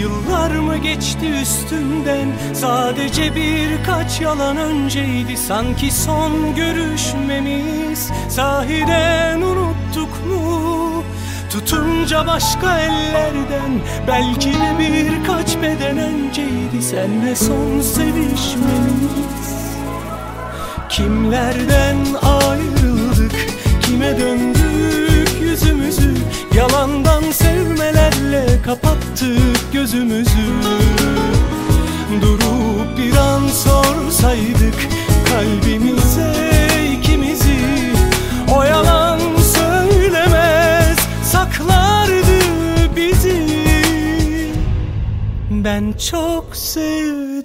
Yıllar mı geçti üstünden? Sadece birkaç yalan önceydi. Sanki son görüşmemiz Sahiden unuttuk mu? Tutunca başka ellerden Belki de birkaç beden önceydi. Senle son sevişmemiz. Kimlerden ayrıldık? Kime döndük yüzümüzü? Yalandan sevmelerle gözümüzü Durup bir an sorsaydık kalbimize ikimizi O yalan söylemez saklardı bizi. Ben çok sevdim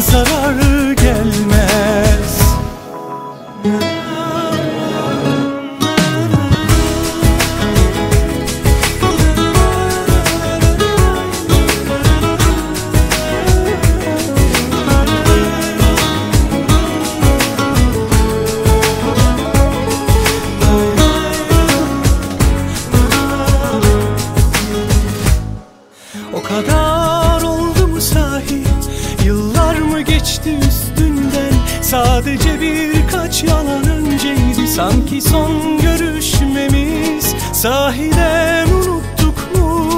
zarar Sadece birkaç yalan önceydi Sanki son görüşmemiz. Sahiden unuttuk mu?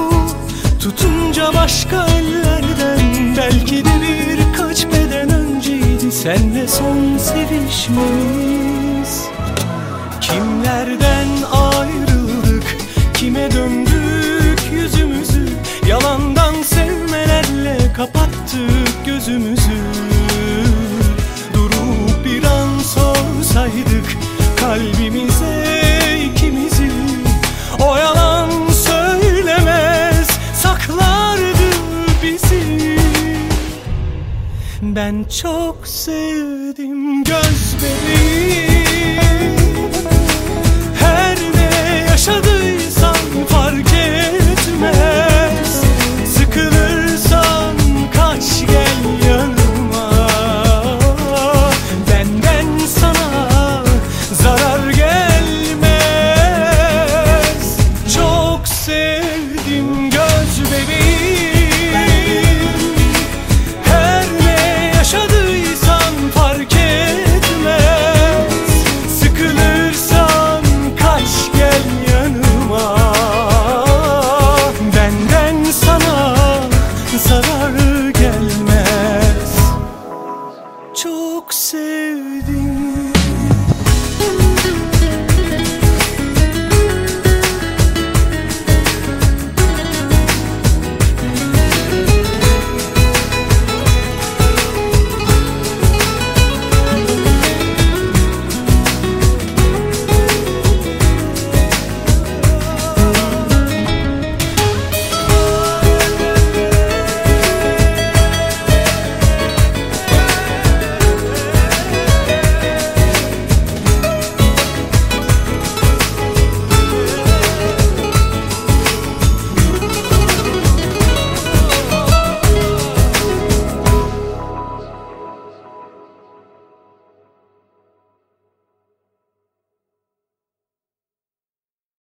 Tutunca başka ellerden Belki de birkaç beden önceydi Senle son sevişmemiz. Kimlerden ayrıldık Kime döndük yüzümüzü? Yalandan sevmelerle kapattık çok sevdim göz bebeğim